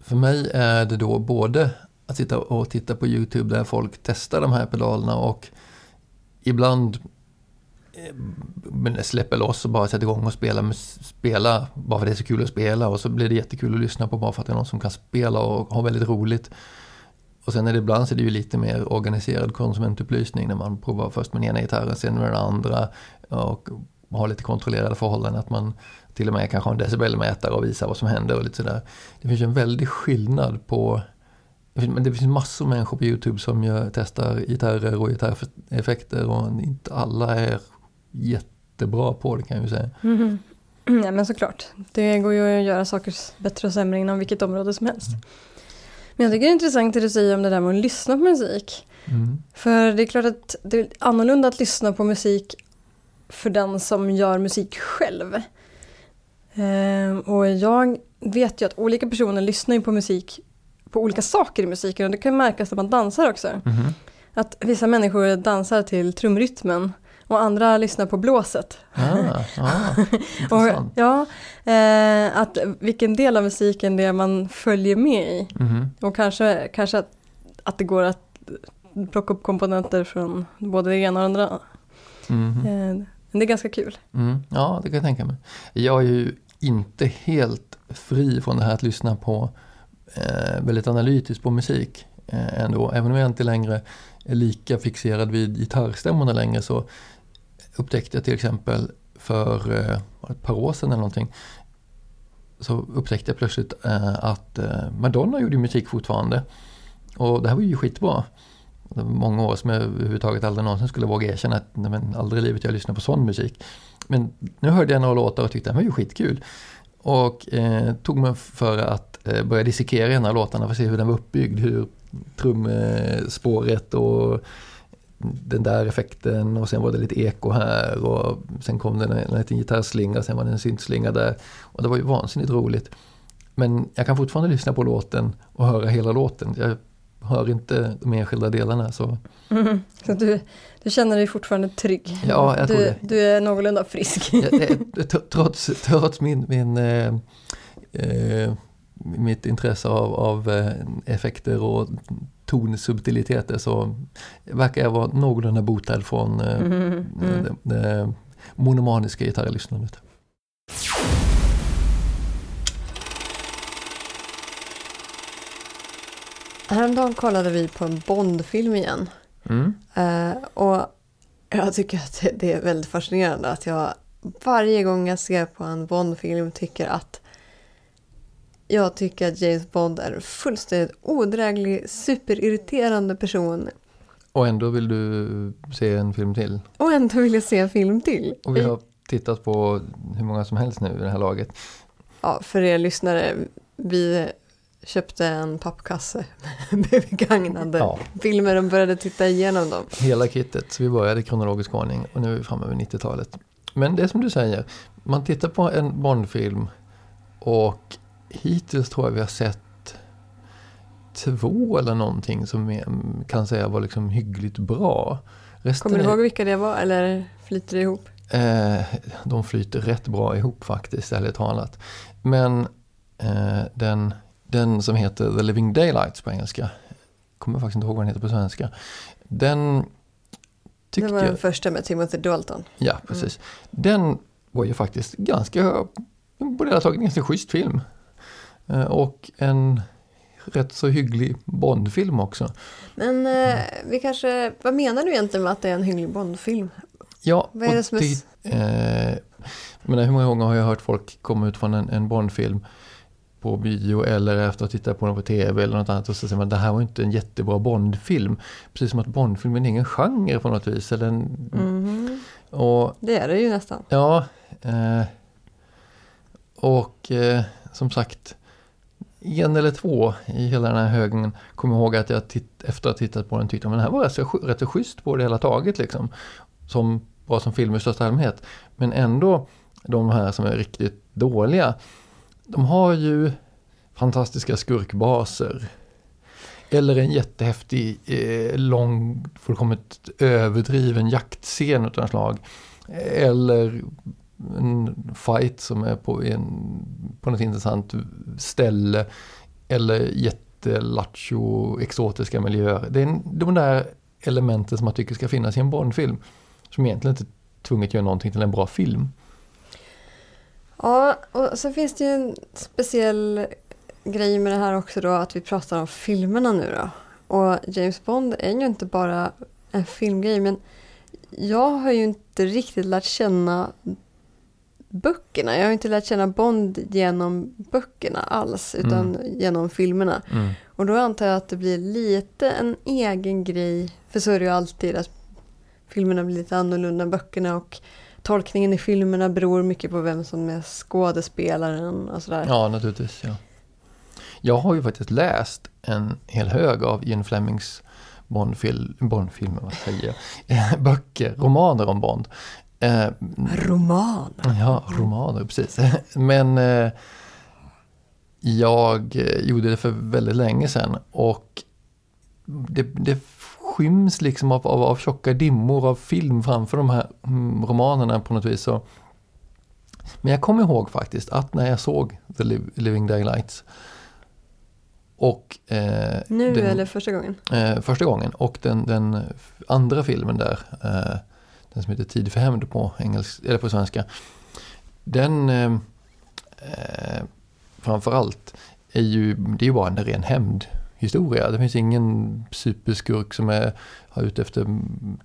för mig är det då både att sitta och titta på Youtube där folk testar de här pedalerna och ibland eh, släpper loss och bara sätter igång och spelar. spela bara för att det är så kul att spela och så blir det jättekul att lyssna på bara för att det är någon som kan spela och ha väldigt roligt. Och sen är det ibland så är det ju lite mer organiserad konsumentupplysning när man provar först med den ena gitarren, sen med den andra och har lite kontrollerade förhållanden. Att man till och med kanske har en decibelmätare och visar vad som händer och lite sådär. Det finns ju en väldig skillnad på det finns massor av människor på Youtube som gör, testar gitarrer och gitarreffekter och inte alla är jättebra på det kan jag ju säga. Mm. Ja men såklart. Det går ju att göra saker bättre och sämre inom vilket område som helst. Mm. Men jag tycker det är intressant det du säger om det där med att lyssna på musik. Mm. För det är klart att det är annorlunda att lyssna på musik för den som gör musik själv. Ehm, och jag vet ju att olika personer lyssnar på musik på olika saker i musiken och det kan märkas när man dansar också. Mm. Att vissa människor dansar till trumrytmen och andra lyssnar på blåset. Ah, ah, och, ja, eh, att vilken del av musiken det är man följer med i. Mm. Och kanske, kanske att, att det går att plocka upp komponenter från både det ena och det andra. Mm. Eh, men det är ganska kul. Mm. Ja, det kan jag tänka mig. Jag är ju inte helt fri från det här att lyssna på eh, väldigt analytiskt på musik eh, ändå. Även om jag inte längre är lika fixerad vid gitarrstämmorna längre så upptäckte jag till exempel för eh, ett par år sedan eller någonting så upptäckte jag plötsligt eh, att eh, Madonna gjorde musik fortfarande. Och det här var ju skitbra. Det var många år som jag överhuvudtaget aldrig någonsin skulle våga erkänna att nej, men aldrig i livet jag lyssnar på sån musik. Men nu hörde jag några låtar och tyckte att det var ju skitkul. Och eh, tog mig för att eh, börja dissekera en av låtarna för att se hur den var uppbyggd. Hur trumspåret och den där effekten och sen var det lite eko här och sen kom det en, en liten gitarrslinga och sen var det en syntslinga där. Och det var ju vansinnigt roligt. Men jag kan fortfarande lyssna på låten och höra hela låten. Jag hör inte de enskilda delarna. Så, mm, så du, du känner dig fortfarande trygg? Ja, jag du, tror det. Du är någorlunda frisk? trots, trots min, min eh, eh, mitt intresse av, av eh, effekter och tonsubtiliteter så verkar jag vara någorlunda botad från eh, mm, mm. det, det monomaniska gitarrlyssnandet. Häromdagen kollade vi på en Bondfilm igen. Mm. Uh, och jag tycker att det är väldigt fascinerande att jag varje gång jag ser på en Bondfilm tycker att jag tycker att James Bond är en fullständigt odräglig, superirriterande person. Och ändå vill du se en film till? Och ändå vill jag se en film till. Och vi har tittat på hur många som helst nu i det här laget. Ja, för er lyssnare, vi köpte en pappkasse med begagnade ja. filmer och började titta igenom dem. Hela kittet, så vi började i kronologisk ordning och nu är vi framme vid 90-talet. Men det är som du säger, man tittar på en Bondfilm och hittills tror jag vi har sett två eller någonting som kan säga var liksom hyggligt bra. Resten Kommer du ihåg vilka det var eller flyter det ihop? Eh, de flyter rätt bra ihop faktiskt, ärligt talat. Men eh, den, den som heter The Living Daylights på engelska, kommer faktiskt inte ihåg vad den heter på svenska. Den tyckte Det var den första med Timothy Dalton. Ja, precis. Mm. Den var ju faktiskt ganska, på det hela taget, ganska schysst film. Eh, och en rätt så hygglig Bondfilm också. Men eh, vi kanske, vad menar du egentligen med att det är en hygglig Bondfilm? Ja, vad är det som är... Eh, menar, hur många gånger har jag hört folk komma ut från en, en Bondfilm på bio eller efter att ha tittat på den på tv eller något annat och så säger man att det här var inte en jättebra Bondfilm. Precis som att Bondfilm är ingen genre på något vis. Eller en, mm. och, det är det ju nästan. Ja. Eh, och eh, som sagt en eller två i hela den här högen kommer ihåg att jag titt, efter att ha tittat på den tyckte att den här var rätt så, rätt så schysst på det hela taget liksom. Som var som film i största allmänhet. Men ändå de här som är riktigt dåliga. De har ju fantastiska skurkbaser. Eller en jättehäftig, eh, lång, fullkomligt överdriven jaktscen av något slag. Eller en fight som är på, en, på något intressant ställe. Eller jättelattjo, exotiska miljöer. Det är de där elementen som man tycker ska finnas i en Bondfilm. Som egentligen inte tvunget gör någonting till en bra film. Ja, och så finns det ju en speciell grej med det här också då att vi pratar om filmerna nu då. Och James Bond är ju inte bara en filmgrej men jag har ju inte riktigt lärt känna böckerna. Jag har inte lärt känna Bond genom böckerna alls utan mm. genom filmerna. Mm. Och då antar jag att det blir lite en egen grej. För så är det ju alltid att filmerna blir lite annorlunda än böckerna och tolkningen i filmerna beror mycket på vem som är skådespelaren och sådär. Ja, naturligtvis. Ja. Jag har ju faktiskt läst en hel hög av Ian Flemings Bondfil Bondfilmer, vad säger jag? Böcker, romaner om Bond. Eh, roman? Ja, romaner, precis. Men eh, jag gjorde det för väldigt länge sedan och det, det skyms liksom av, av, av tjocka dimmor av film framför de här mm, romanerna på något vis. Så. Men jag kommer ihåg faktiskt att när jag såg The Living Daylights och, eh, nu den, eller första gången? Eh, första gången och den, den andra filmen där, eh, den som heter Tid för hämnd på, engelsk, eller på svenska. Den eh, eh framförallt är ju, det är ju bara en ren hämnd historia. Det finns ingen superskurk som är, är ute efter mm,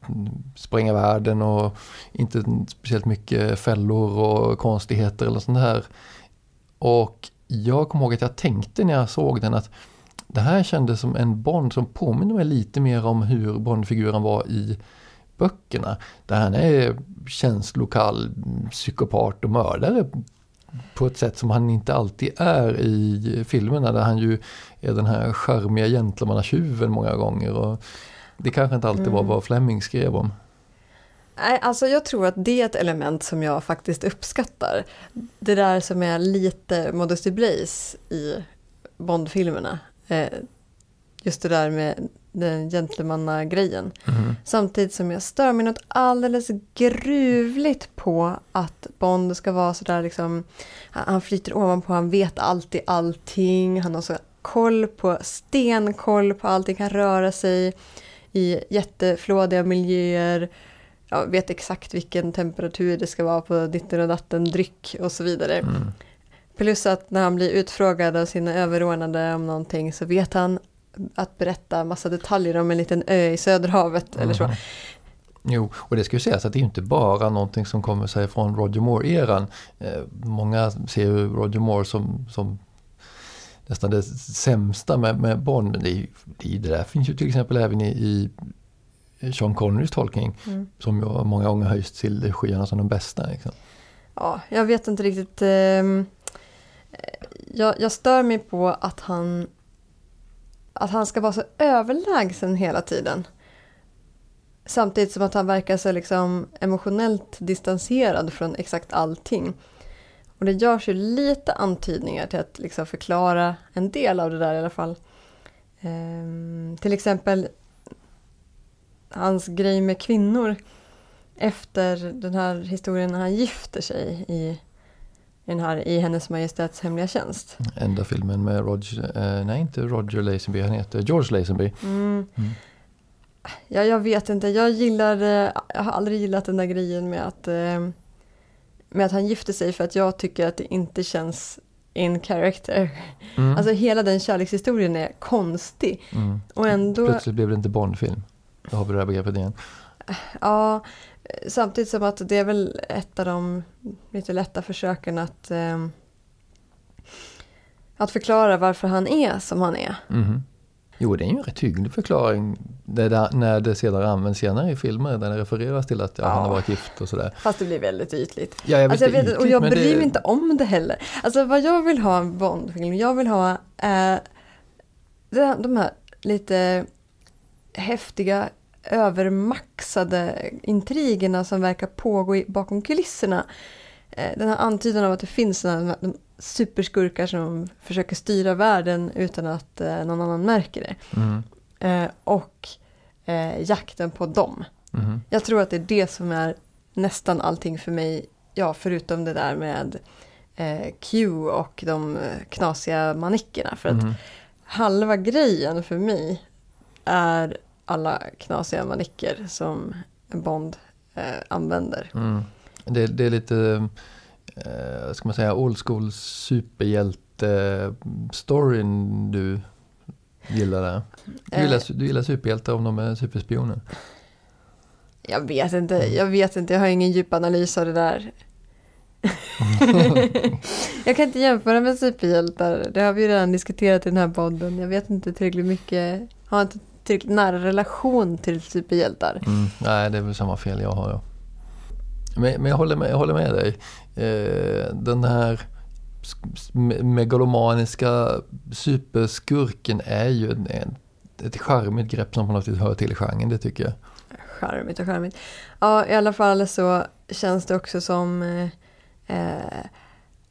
spränga världen och inte speciellt mycket fällor och konstigheter eller sånt här. Och jag kommer ihåg att jag tänkte när jag såg den att det här kändes som en Bond som påminner mig lite mer om hur Bondfiguren var i böckerna. Där han är känslokall psykopat och mördare på ett sätt som han inte alltid är i filmerna där han ju är den här charmiga gentlemannatjuven många gånger. Och det kanske inte alltid var mm. vad Fleming skrev om. Nej, alltså jag tror att det är ett element som jag faktiskt uppskattar. Det där som är lite Modesty Blaze i Bondfilmerna. Just det där med den gentlemannagrejen. Mm. Samtidigt som jag stör mig något alldeles gruvligt på att Bond ska vara sådär liksom, han flyter ovanpå, han vet alltid allting, han har så koll på, stenkoll på allting, kan röra sig i jätteflådiga miljöer, ja, vet exakt vilken temperatur det ska vara på ditten och datten, dryck och så vidare. Mm. Plus att när han blir utfrågad av sina överordnade om någonting så vet han att berätta massa detaljer om en liten ö i Söderhavet mm. eller så. Mm. Jo, och det ska ju sägas att det är inte bara någonting som kommer sig från Roger Moore-eran. Eh, många ser ju Roger Moore som, som nästan det sämsta med, med Bond. Det, det, det där finns ju till exempel även i, i Sean Connerys tolkning. Mm. Som ju många gånger höjs till skyarna som den bästa. Liksom. Ja, jag vet inte riktigt. Eh, jag, jag stör mig på att han att han ska vara så överlägsen hela tiden. Samtidigt som att han verkar så liksom emotionellt distanserad från exakt allting. Och det görs ju lite antydningar till att liksom förklara en del av det där i alla fall. Ehm, till exempel hans grej med kvinnor efter den här historien när han gifter sig i den här i Hennes Majestäts hemliga tjänst. Enda filmen med Roger, eh, nej inte Roger Lazenby, han heter George Lazenby. Mm. Mm. Ja, jag vet inte, jag gillar, eh, jag har aldrig gillat den där grejen med att, eh, med att han gifter sig för att jag tycker att det inte känns in character. Mm. Alltså hela den kärlekshistorien är konstig. Mm. Och ändå... Plötsligt blev det inte Bondfilm. Då har vi det här begreppet igen. Ja, Samtidigt som att det är väl ett av de lite lätta försöken att, eh, att förklara varför han är som han är. Mm. Jo, det är ju en rätt hygglig förklaring det där, när det sedan används senare i filmer där det refereras till att ja, Ja. han har varit gift och sådär. Fast det blir väldigt ytligt. Ja, jag Alltså jag vet, och ytligt, jag bryr mig inte om det heller. Alltså vad jag vill ha en Bondfilm, jag vill ha eh, de här lite häftiga övermaxade intrigerna som verkar pågå i, bakom kulisserna. Eh, den här antydan av att det finns såna, superskurkar som försöker styra världen utan att eh, någon annan märker det. Mm, Eh, och jakten på dem. mhm, Jag tror att det är det som är nästan allting för mig. Ja, förutom det där med Q och de knasiga manickerna. För att mhm. halva grejen för mig är alla knasiga manicker som Bond eh, använder. Mm. Det, det är lite, eh, ska man säga, old school superhjälte-storyn du gillar där. Du gillar, Eh, du gillar superhjältar om de är superspioner. jag vet inte, jag vet inte, jag har ingen djup analys av det där. jag kan inte jämföra med superhjältar, det har vi ju redan diskuterat i den här podden. Jag vet inte tillräckligt mycket, har inte tillräckligt nära relation till superhjältar. Mm. Nej, det är väl samma fel jag har. Ja. Men, men jag, håller med, jag håller med dig. Eh, den här sk- me- megalomaniska superskurken är ju en, en, ett charmigt grepp som på något vis hör till genren, det tycker jag. Charmigt och charmigt. Ja, i alla fall så känns det också som eh, eh,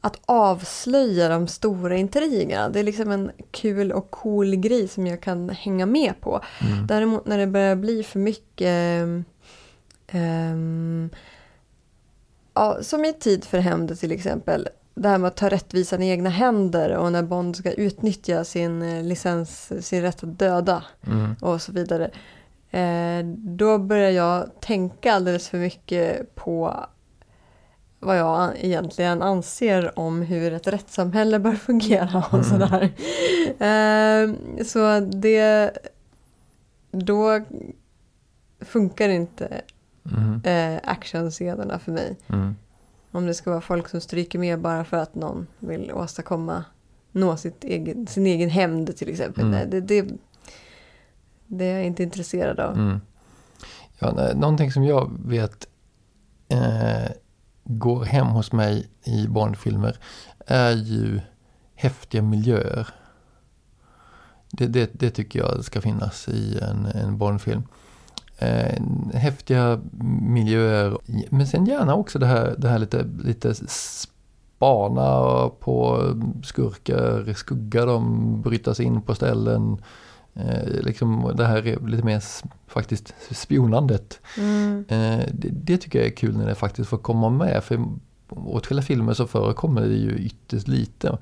att avslöja de stora intrigerna. Det är liksom en kul och cool grej som jag kan hänga med på. Mm. Däremot när det börjar bli för mycket ehm, ja, som i Tid för hämnd till exempel. Det här med att ta rättvisan i egna händer och när Bond ska utnyttja sin eh, licens, sin rätt att döda Mm. och så vidare. Eh, då börjar jag tänka alldeles för mycket på vad jag egentligen anser om hur ett rättssamhälle bör fungera och Mm. sådär. Eh, så det... Då funkar inte Mm. eh, actionscenerna för mig. Mm. Om det ska vara folk som stryker med bara för att någon vill åstadkomma, nå sitt egen, sin egen hämnd till exempel. Mm. Nej, det, det, det är jag inte intresserad av. Mm. Ja, någonting som jag vet eh, går hem hos mig i barnfilmer är ju häftiga miljöer. Det, det, det tycker jag ska finnas i en, en barnfilm. Eh, häftiga miljöer, men sen gärna också det här, det här lite, lite spana på skurkar, skugga dem, bryta sig in på ställen. Eh, liksom det här är lite mer faktiskt spionandet. Mm. Eh, det, det tycker jag är kul när det faktiskt får komma med. För åtskilliga filmer så förekommer det ju ytterst lite.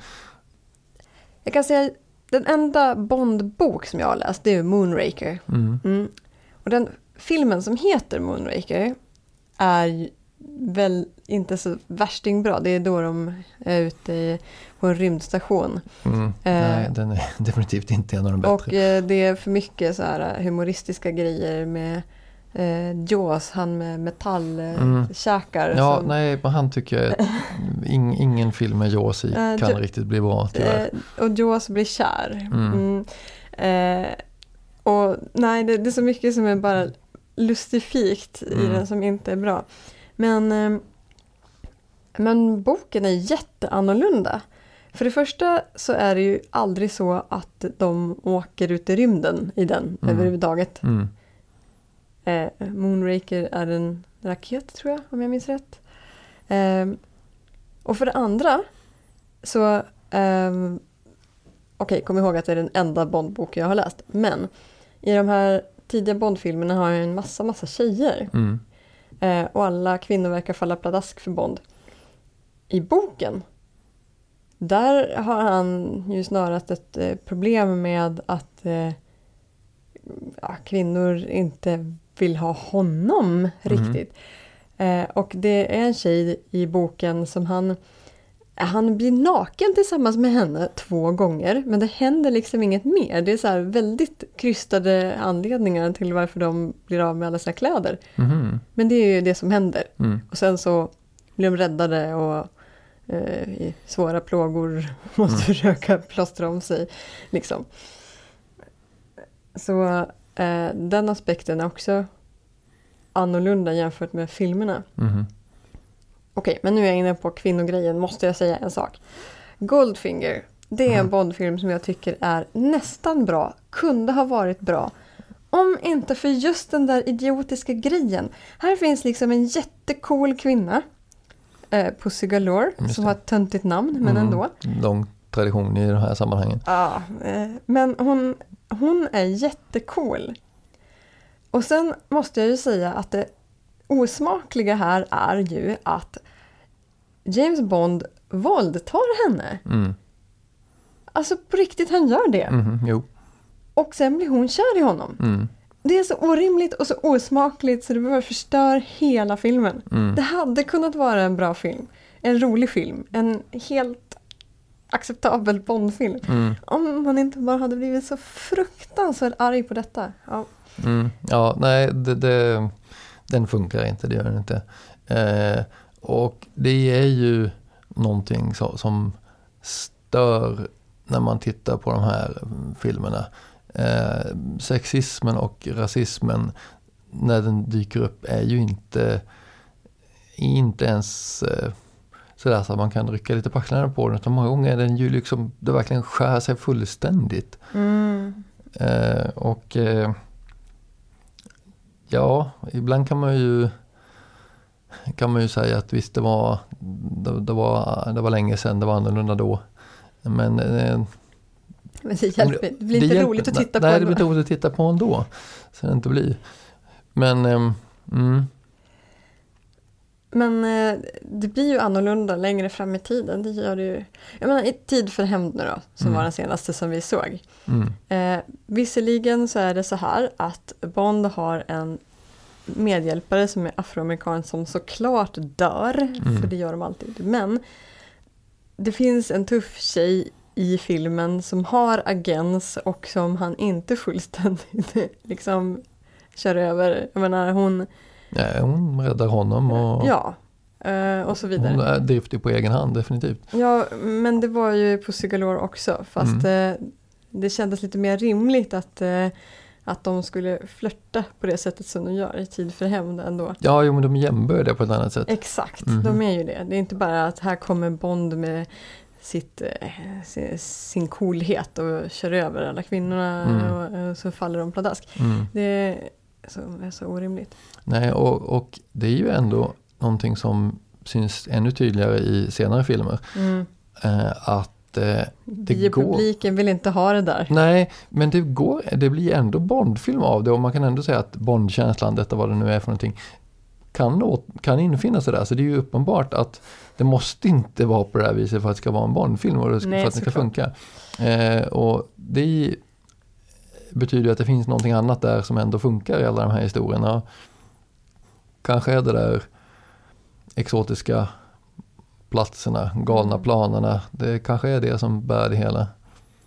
Jag kan säga den enda Bond-bok som jag har läst det är Moonraker. Mm. Mm. Och den filmen som heter Moonraker är väl inte så värstingbra. Det är då de är ute på en rymdstation. Mm. Nej, den är definitivt inte en av de bättre. Och eh, det är för mycket så här eh, humoristiska grejer med eh, Jaws, han med Mm. metallkäkar. ja, som, nej, men han tycker jag ing, ingen film med Jaws i Eh, kan Jo- riktigt bli bra tyvärr. eh, och Jaws blir kär. Mm. Mm. Eh, och nej, det, det är så mycket som är bara lustifikt i Mm. den som inte är bra. Men, eh, men boken är jätteannorlunda. För det första så är det ju aldrig så att de åker ut i rymden i den Mm. överhuvudtaget. Mm. Eh, Moonraker är en raket tror jag, om jag minns rätt. Eh, och för det andra så, ehm, okej kom ihåg att det är den enda Bondbok jag har läst. Men i de här tidiga Bondfilmerna har jag en massa, massa tjejer. Mm. Eh, och alla kvinnor verkar falla pladask för Bond. I boken, där har han ju snarast ett eh, problem med att eh, ja, kvinnor inte vill ha honom riktigt. Eh, och det är en tjej i boken som han han blir naken tillsammans med henne två gånger men det händer liksom inget mer. Det är så väldigt krystade anledningar till varför de blir av med alla sina kläder. Mhm. Men det är ju det som händer. Mm. Och sen så blir de räddade och eh, i svåra plågor måste Mm. försöka plåstra om sig. Liksom. Så eh, den aspekten är också annorlunda jämfört med filmerna. Mhm. Okej, men nu är jag inne på kvinnogrejen, måste jag säga en sak. Goldfinger, det är en Mm. Bondfilm som jag tycker är nästan bra, kunde ha varit bra. Om inte för just den där idiotiska grejen. Här finns liksom en jättecool kvinna, eh, Pussy Galore, som har ett töntigt namn, men Mm. ändå. Lång tradition i de här sammanhangen. Ja, eh, men hon, hon är jättecool. Och sen måste jag ju säga att det osmakliga här är ju att James Bond våldtar henne. Mm. Alltså på riktigt, han gör det. Jo. Och sen blir hon kär i honom. Mm. Det är så orimligt och så osmakligt så det bara förstör hela filmen. Mm. Det hade kunnat vara en bra film. En rolig film. En helt acceptabel Bondfilm. Mm. Om man inte bara hade blivit så fruktansvärt arg på detta. Ja. Mm. Ja, nej, det, det, den funkar inte, det gör den inte. Eh, och det är ju någonting så, som stör när man tittar på de här filmerna. Eh, sexismen och rasismen när den dyker upp är ju inte, inte ens eh, sådär så att man kan rycka lite på axlarna på den. Utan många gånger är den ju liksom, det verkligen skär sig fullständigt. Mm. Eh, och eh, ja, ibland kan man ju kan man ju säga att visst det var, det, det var, det var länge sedan, det var annorlunda då. Men eh, Men det hjälper Det blir det inte hjälper- roligt att titta nej, på. det blir inte roligt att titta på ändå. Så det inte blir. Men ehm, mm, Men eh, det blir ju annorlunda längre fram i tiden. Det gör det ju. Jag menar i Tid för hämnd nu då, som Mm. var den senaste som vi såg. mm, Eh, visserligen så är det så här att Bond har en medhjälpare som är afroamerikan som såklart dör, Mm. för det gör de alltid. Men det finns en tuff tjej i filmen som har agens och som han inte fullständigt liksom kör över. Jag menar hon, ja, hon räddar honom och ja, eh, och så vidare. hon är driftig på egen hand definitivt. Ja, men det var ju Pussy Galore också. Fast eh, det kändes lite mer rimligt att, eh, att de skulle flörta på det sättet som de gör i Tid för hämnd ändå. Ja, jo, men de jämbör det på ett annat sätt. Exakt, Mhm. de är ju det. Det är inte bara att här kommer Bond med sitt, sin, sin coolhet och kör över alla kvinnorna Mm. och, så faller de pladask. Mm. Det är så, är så orimligt. Nej, och, och det är ju ändå någonting som syns ännu tydligare i senare filmer. Mm. Eh, att eh, det går... Biopubliken vill inte ha det där. Nej, men det, går, det blir ändå Bondfilm av det och man kan ändå säga att Bondkänslan, detta vad det nu är för någonting, kan, kan infinna sig där. Så det är ju uppenbart att det måste inte vara på det här viset för att det ska vara en Bondfilm och det Nej, för att det ska funka. Eh, och det betyder att det finns någonting annat där som ändå funkar i alla de här historierna. Kanske är det där exotiska platserna, galna Mm. planerna. Det kanske är det som bär det hela.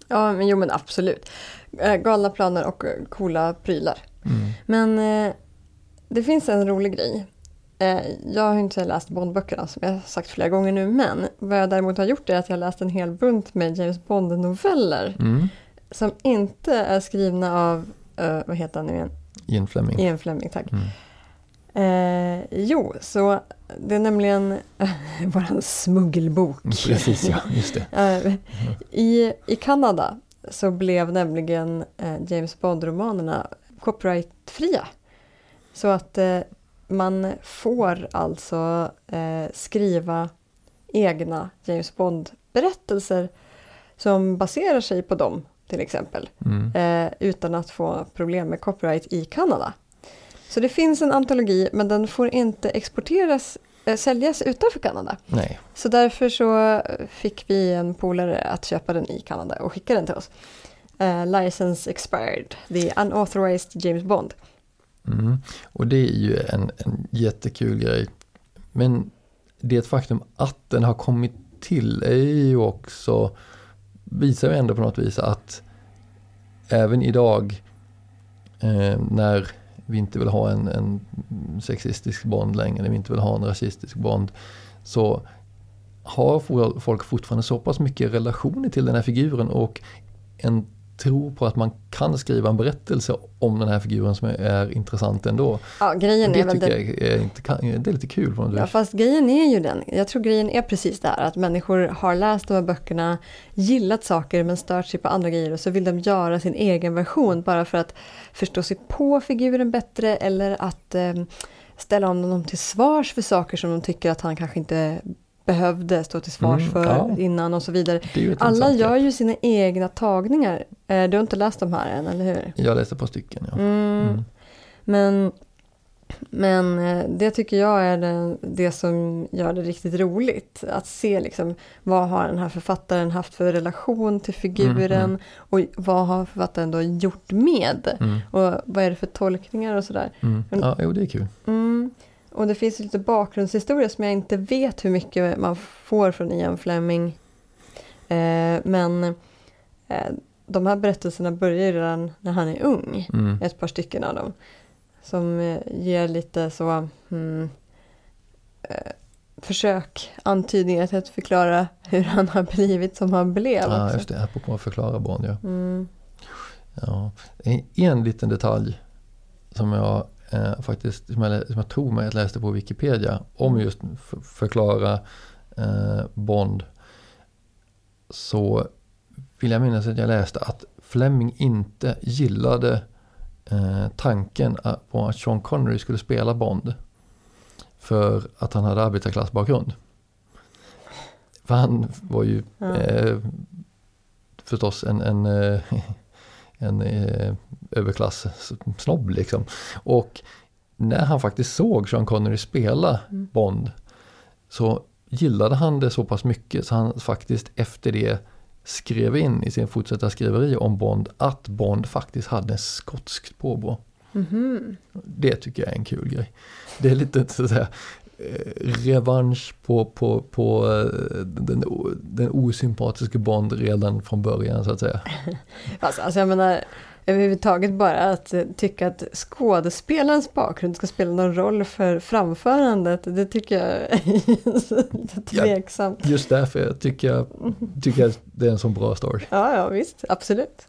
Ja, men jo men absolut. Eh, Galna planer och eh, coola prylar. Mm. Men eh, det finns en rolig grej. Eh, jag har inte läst Bondböckerna som jag har sagt flera gånger nu men vad jag däremot har gjort är att jag läst en hel bunt med James Bond-noveller Mm. Som inte är skrivna av, eh, vad heter han nu igen? Ian Fleming. Ian Fleming, tack. Mm. Eh, jo, så det är nämligen vår smuggelbok. Mm, Precis ja, just det. Eh, I, I Kanada så blev nämligen eh, James Bond-romanerna copyrightfria. Så att eh, man får alltså eh, skriva egna James Bond-berättelser som baserar sig på dem till exempel. Mm. Eh, utan att få problem med copyright i Kanada. Så det finns en antologi men den får inte exporteras, eh, säljas utanför Kanada. Nej, Så därför så fick vi en polare att köpa den i Kanada och skicka den till oss. Eh, license expired, the unauthorized James Bond. mm. och det är ju en, en jättekul grej. Men det faktum att den har kommit till är ju också, visar ju ändå på något vis att även idag eh, när vi inte vill ha en, en sexistisk Bond längre, när vi inte vill ha en rasistisk Bond, så har folk fortfarande så pass mycket relationer till den här figuren och en tror på att man kan skriva en berättelse om den här figuren som är intressant ändå. Ja, grejen det är väl tycker det. jag är, inte, det är lite kul på något Ja, vis. fast grejen är ju den. Jag tror grejen är precis det här att människor har läst de här böckerna, gillat saker men stört sig på andra grejer och så vill de göra sin egen version bara för att förstå sig på figuren bättre eller att eh, ställa honom till svars för saker som de tycker att han kanske inte behövde stå till svars Mm, för ja. innan och så vidare. Alla gör ju sina egna tagningar. Eh, Du har inte läst de här än, eller hur? Jag läste par stycken. Ja. Mm. Mm. Men, men eh, det tycker jag är det, det som gör det riktigt roligt. Att se liksom, vad har den här författaren haft för relation till figuren Mm, och vad har författaren då gjort med? Mm. Och vad är det för tolkningar och sådär. Mm. Ja, jo, det är kul. Och det finns lite bakgrundshistoria som jag inte vet hur mycket man får från Ian Fleming. Eh, men eh, de här berättelserna börjar redan när han är ung Mm. ett par stycken av dem. Som eh, ger lite så mm, försök, antydningar till att förklara hur han har blivit som han blev. Ja, just det. Apropå att förklara Bond, ja. Mm. ja. En, en liten detalj som jag eh, faktiskt, som jag, som jag tror mig att läste på Wikipedia om just för, förklara eh, Bond. Så vill jag minnas att jag läste att Fleming inte gillade eh, tanken på att Sean Connery skulle spela Bond. För att han hade arbetarklassbakgrund. För han var ju Ja. eh, förstås en, en, eh, en eh, överklass-snobb liksom. Och när han faktiskt såg Sean Connery spela Mm. Bond så gillade han det så pass mycket så han faktiskt efter det skrev in i sin fortsatta skriveri om Bond att Bond faktiskt hade en skotsk påbrå. Mhm. Det tycker jag är en kul grej. Det är lite så att säga eh, revansch på, på, på eh, den, den osympatiska Bond redan från början så att säga. Alltså, alltså jag menar överhuvudtaget bara att eh, tycka att skådespelarens bakgrund ska spela någon roll för framförandet. Det tycker jag är lite tveksamt. Just därför jag tycker jag tycker att det är en så bra story. Ja, ja visst, absolut.